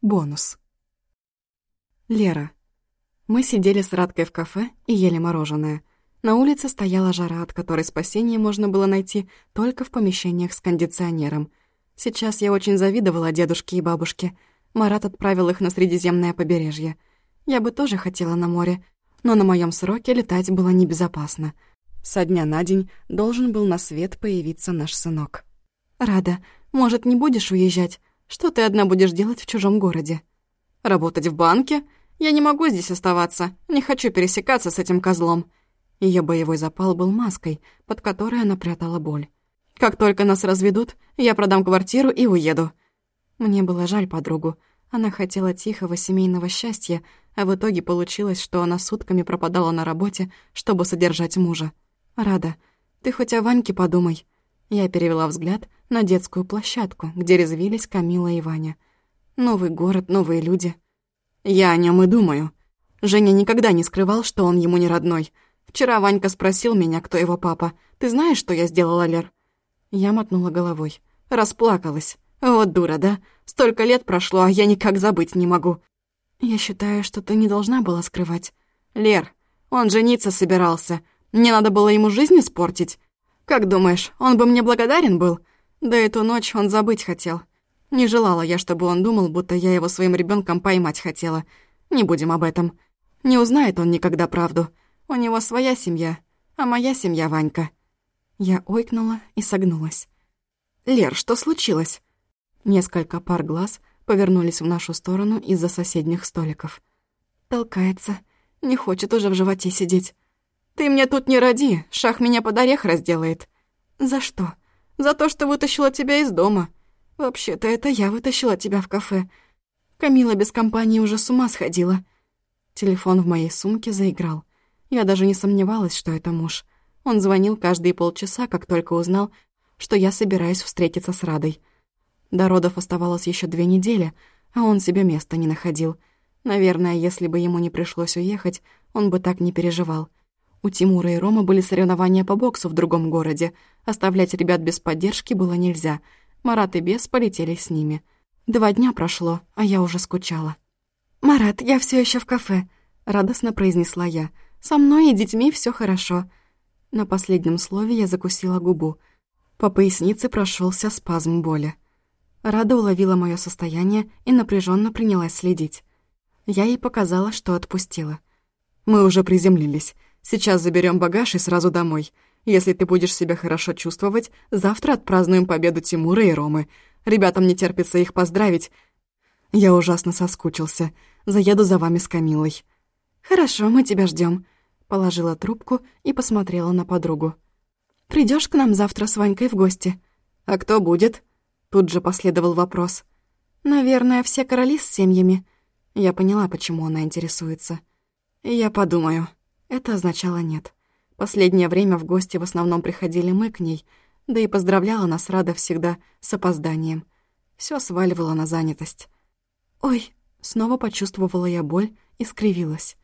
Бонус. Лера. Мы сидели с Радкой в кафе и ели мороженое. На улице стояла жара, от которой спасение можно было найти только в помещениях с кондиционером. Сейчас я очень завидовала дедушке и бабушке. Марат отправил их на Средиземное побережье. Я бы тоже хотела на море, но на моем сроке летать было небезопасно. Со дня на день должен был на свет появиться наш сынок. «Рада, может, не будешь уезжать? Что ты одна будешь делать в чужом городе?» «Работать в банке? Я не могу здесь оставаться. Не хочу пересекаться с этим козлом». Ее боевой запал был маской, под которой она прятала боль. «Как только нас разведут, я продам квартиру и уеду». Мне было жаль подругу. Она хотела тихого семейного счастья, а в итоге получилось, что она сутками пропадала на работе, чтобы содержать мужа. «Рада, ты хоть о Ваньке подумай». Я перевела взгляд на детскую площадку, где резвились Камила и Ваня. Новый город, новые люди. Я о нем и думаю. Женя никогда не скрывал, что он ему не родной. Вчера Ванька спросил меня, кто его папа. «Ты знаешь, что я сделала, Лер?» Я мотнула головой. Расплакалась. Вот дура, да? Столько лет прошло, а я никак забыть не могу. Я считаю, что ты не должна была скрывать. Лер, он жениться собирался. Мне надо было ему жизнь испортить. Как думаешь, он бы мне благодарен был? Да эту ночь он забыть хотел. Не желала я, чтобы он думал, будто я его своим ребенком поймать хотела. Не будем об этом. Не узнает он никогда правду. У него своя семья, а моя семья Ванька. Я ойкнула и согнулась. «Лер, что случилось?» Несколько пар глаз повернулись в нашу сторону из-за соседних столиков. Толкается. Не хочет уже в животе сидеть. «Ты мне тут не роди, шах меня под орех разделает». «За что?» «За то, что вытащила тебя из дома. Вообще-то это я вытащила тебя в кафе. Камила без компании уже с ума сходила». Телефон в моей сумке заиграл. Я даже не сомневалась, что это муж. Он звонил каждые полчаса, как только узнал, что я собираюсь встретиться с Радой. До родов оставалось еще две недели, а он себе места не находил. Наверное, если бы ему не пришлось уехать, он бы так не переживал. У Тимура и Рома были соревнования по боксу в другом городе. Оставлять ребят без поддержки было нельзя. Марат и Бес полетели с ними. Два дня прошло, а я уже скучала. «Марат, я все еще в кафе», — радостно произнесла я. «Со мной и детьми все хорошо». На последнем слове я закусила губу. По пояснице прошелся спазм боли. Рада уловила мое состояние и напряженно принялась следить. Я ей показала, что отпустила. «Мы уже приземлились. Сейчас заберем багаж и сразу домой. Если ты будешь себя хорошо чувствовать, завтра отпразднуем победу Тимура и Ромы. Ребятам не терпится их поздравить. Я ужасно соскучился. Заеду за вами с Камилой». «Хорошо, мы тебя ждем. Положила трубку и посмотрела на подругу. Придешь к нам завтра с Ванькой в гости?» «А кто будет?» Тут же последовал вопрос. «Наверное, все короли с семьями». Я поняла, почему она интересуется. «Я подумаю». Это означало «нет». Последнее время в гости в основном приходили мы к ней, да и поздравляла нас Рада всегда с опозданием. Все сваливала на занятость. «Ой!» — снова почувствовала я боль и скривилась.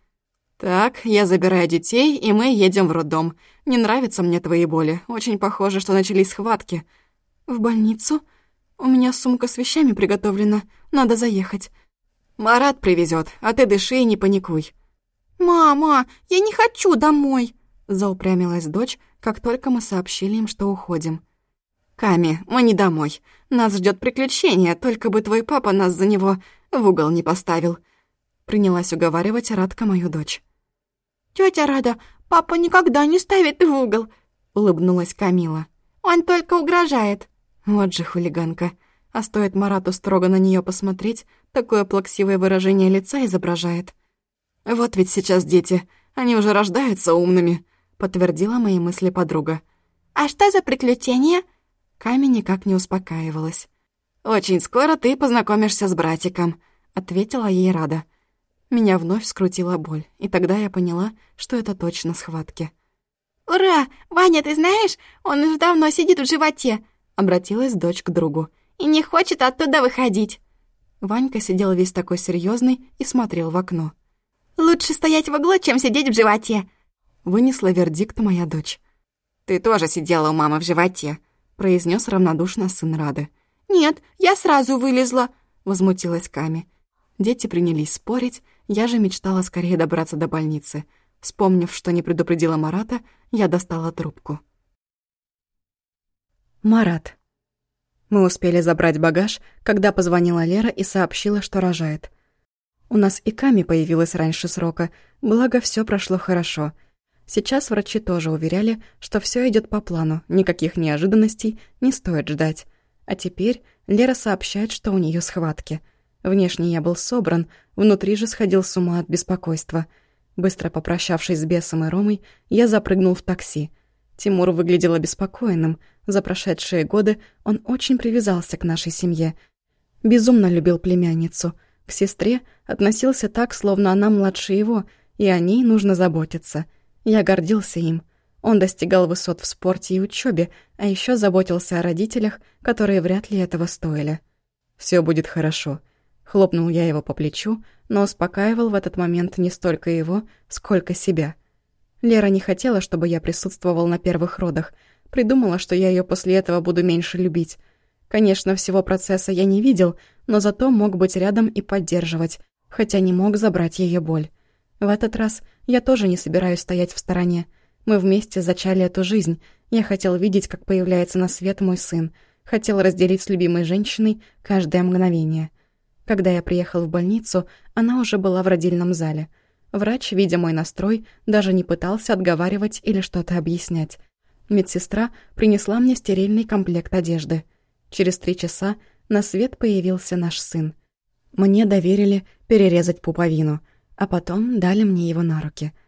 «Так, я забираю детей, и мы едем в роддом. Не нравятся мне твои боли. Очень похоже, что начались схватки». «В больницу? У меня сумка с вещами приготовлена. Надо заехать». «Марат привезет, а ты дыши и не паникуй». «Мама, я не хочу домой!» Заупрямилась дочь, как только мы сообщили им, что уходим. «Ками, мы не домой. Нас ждет приключение, только бы твой папа нас за него в угол не поставил». Принялась уговаривать Радка мою дочь. «Тётя Рада, папа никогда не ставит в угол», — улыбнулась Камила. «Он только угрожает». Вот же хулиганка. А стоит Марату строго на нее посмотреть, такое плаксивое выражение лица изображает. «Вот ведь сейчас дети, они уже рождаются умными», — подтвердила мои мысли подруга. «А что за приключения?» Ками никак не успокаивалась. «Очень скоро ты познакомишься с братиком», — ответила ей Рада. Меня вновь скрутила боль, и тогда я поняла, что это точно схватки. «Ура! Ваня, ты знаешь, он уже давно сидит в животе!» — обратилась дочь к другу. «И не хочет оттуда выходить!» Ванька сидел весь такой серьезный и смотрел в окно. Лучше стоять в углу, чем сидеть в животе!» Вынесла вердикт моя дочь. «Ты тоже сидела у мамы в животе», — произнес равнодушно сын Рады. «Нет, я сразу вылезла», — возмутилась Ками. Дети принялись спорить, я же мечтала скорее добраться до больницы. Вспомнив, что не предупредила Марата, я достала трубку. Марат. Мы успели забрать багаж, когда позвонила Лера и сообщила, что рожает. У нас и Ками появилась раньше срока, благо все прошло хорошо. Сейчас врачи тоже уверяли, что все идет по плану, никаких неожиданностей не стоит ждать. А теперь Лера сообщает, что у нее схватки. Внешне я был собран, внутри же сходил с ума от беспокойства. Быстро попрощавшись с бесом и Ромой, я запрыгнул в такси. Тимур выглядел обеспокоенным. За прошедшие годы он очень привязался к нашей семье. Безумно любил племянницу. К сестре относился так, словно она младше его, и о ней нужно заботиться. Я гордился им — он достигал высот в спорте и учебе, а еще заботился о родителях, которые вряд ли этого стоили. Все будет хорошо», — хлопнул я его по плечу, но успокаивал в этот момент не столько его, сколько себя. Лера не хотела, чтобы я присутствовал на первых родах, придумала, что я ее после этого буду меньше любить. Конечно, всего процесса я не видел, но зато мог быть рядом и поддерживать, хотя не мог забрать ее боль. В этот раз я тоже не собираюсь стоять в стороне — мы вместе зачали эту жизнь. Я хотел видеть, как появляется на свет мой сын. Хотел разделить с любимой женщиной каждое мгновение. Когда я приехал в больницу, она уже была в родильном зале. Врач, видя мой настрой, даже не пытался отговаривать или что-то объяснять. Медсестра принесла мне стерильный комплект одежды. Через три часа на свет появился наш сын. Мне доверили перерезать пуповину, а потом дали мне его на руки —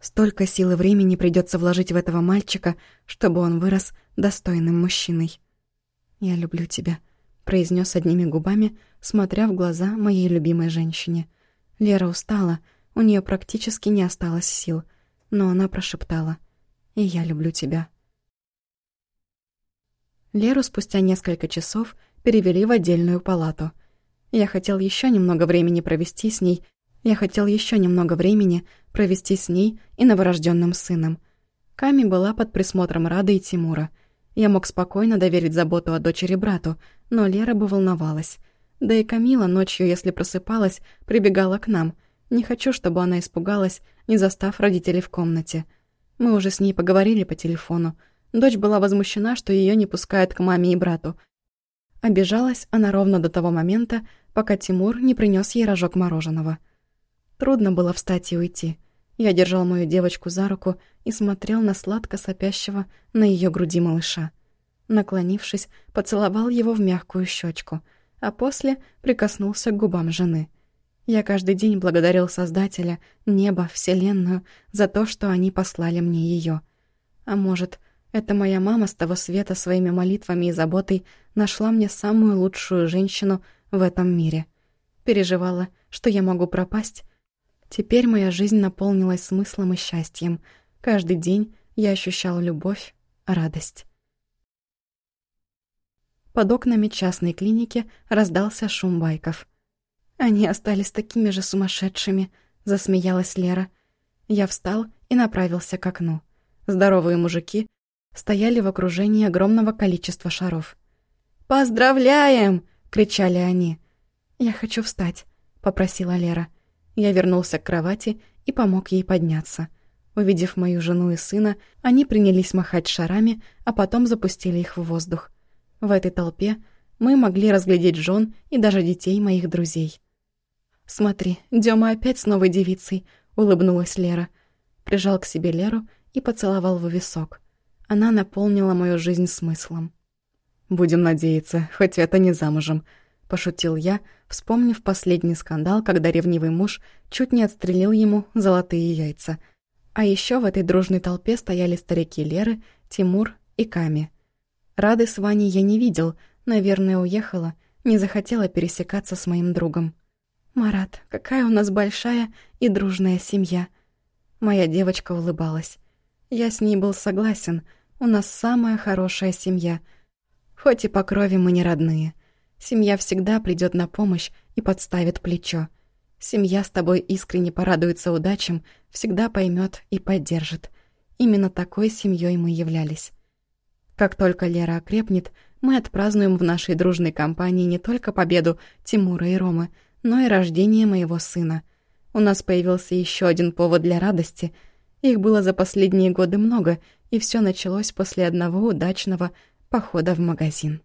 Столько сил и времени придется вложить в этого мальчика, чтобы он вырос достойным мужчиной. «Я люблю тебя», — произнес одними губами, смотря в глаза моей любимой женщине. Лера устала, у нее практически не осталось сил, но она прошептала «И я люблю тебя». Леру спустя несколько часов перевели в отдельную палату. Я хотел еще немного времени провести с ней, я хотел еще немного времени провести с ней и новорожденным сыном. Ками была под присмотром Рады и Тимура. Я мог спокойно доверить заботу о дочери брату, но Лера бы волновалась. Да и Камила ночью, если просыпалась, прибегала к нам. Не хочу, чтобы она испугалась, не застав родителей в комнате. Мы уже с ней поговорили по телефону. Дочь была возмущена, что ее не пускают к маме и брату. Обижалась она ровно до того момента, пока Тимур не принес ей рожок мороженого. Трудно было встать и уйти. Я держал мою девочку за руку и смотрел на сладко сопящего на ее груди малыша. Наклонившись, поцеловал его в мягкую щечку, а после прикоснулся к губам жены. Я каждый день благодарил Создателя, небо, Вселенную за то, что они послали мне ее. А может, это моя мама с того света своими молитвами и заботой нашла мне самую лучшую женщину в этом мире. Переживала, что я могу пропасть, Теперь моя жизнь наполнилась смыслом и счастьем. Каждый день я ощущал любовь, радость. Под окнами частной клиники раздался шум байков. «Они остались такими же сумасшедшими», — засмеялась Лера. Я встал и направился к окну. Здоровые мужики стояли в окружении огромного количества шаров. «Поздравляем!» — кричали они. «Я хочу встать», — попросила Лера. Я вернулся к кровати и помог ей подняться. Увидев мою жену и сына, они принялись махать шарами, а потом запустили их в воздух. В этой толпе мы могли разглядеть жен и даже детей моих друзей. «Смотри, Дема опять с новой девицей», — улыбнулась Лера. Прижал к себе Леру и поцеловал в висок. Она наполнила мою жизнь смыслом. «Будем надеяться, хоть это не замужем», — пошутил я, вспомнив последний скандал, когда ревнивый муж чуть не отстрелил ему золотые яйца. А еще в этой дружной толпе стояли старики Леры, Тимур и Ками. Рады с Ваней я не видел, наверное, уехала, не захотела пересекаться с моим другом. «Марат, какая у нас большая и дружная семья!» Моя девочка улыбалась. Я с ней был согласен, у нас самая хорошая семья. Хоть и по крови мы не родные — Семья всегда придет на помощь и подставит плечо. Семья с тобой искренне порадуется удачам, всегда поймет и поддержит. Именно такой семьей мы являлись. Как только Лера окрепнет, мы отпразднуем в нашей дружной компании не только победу Тимура и Ромы, но и рождение моего сына. У нас появился еще один повод для радости. Их было за последние годы много, и все началось после одного удачного похода в магазин.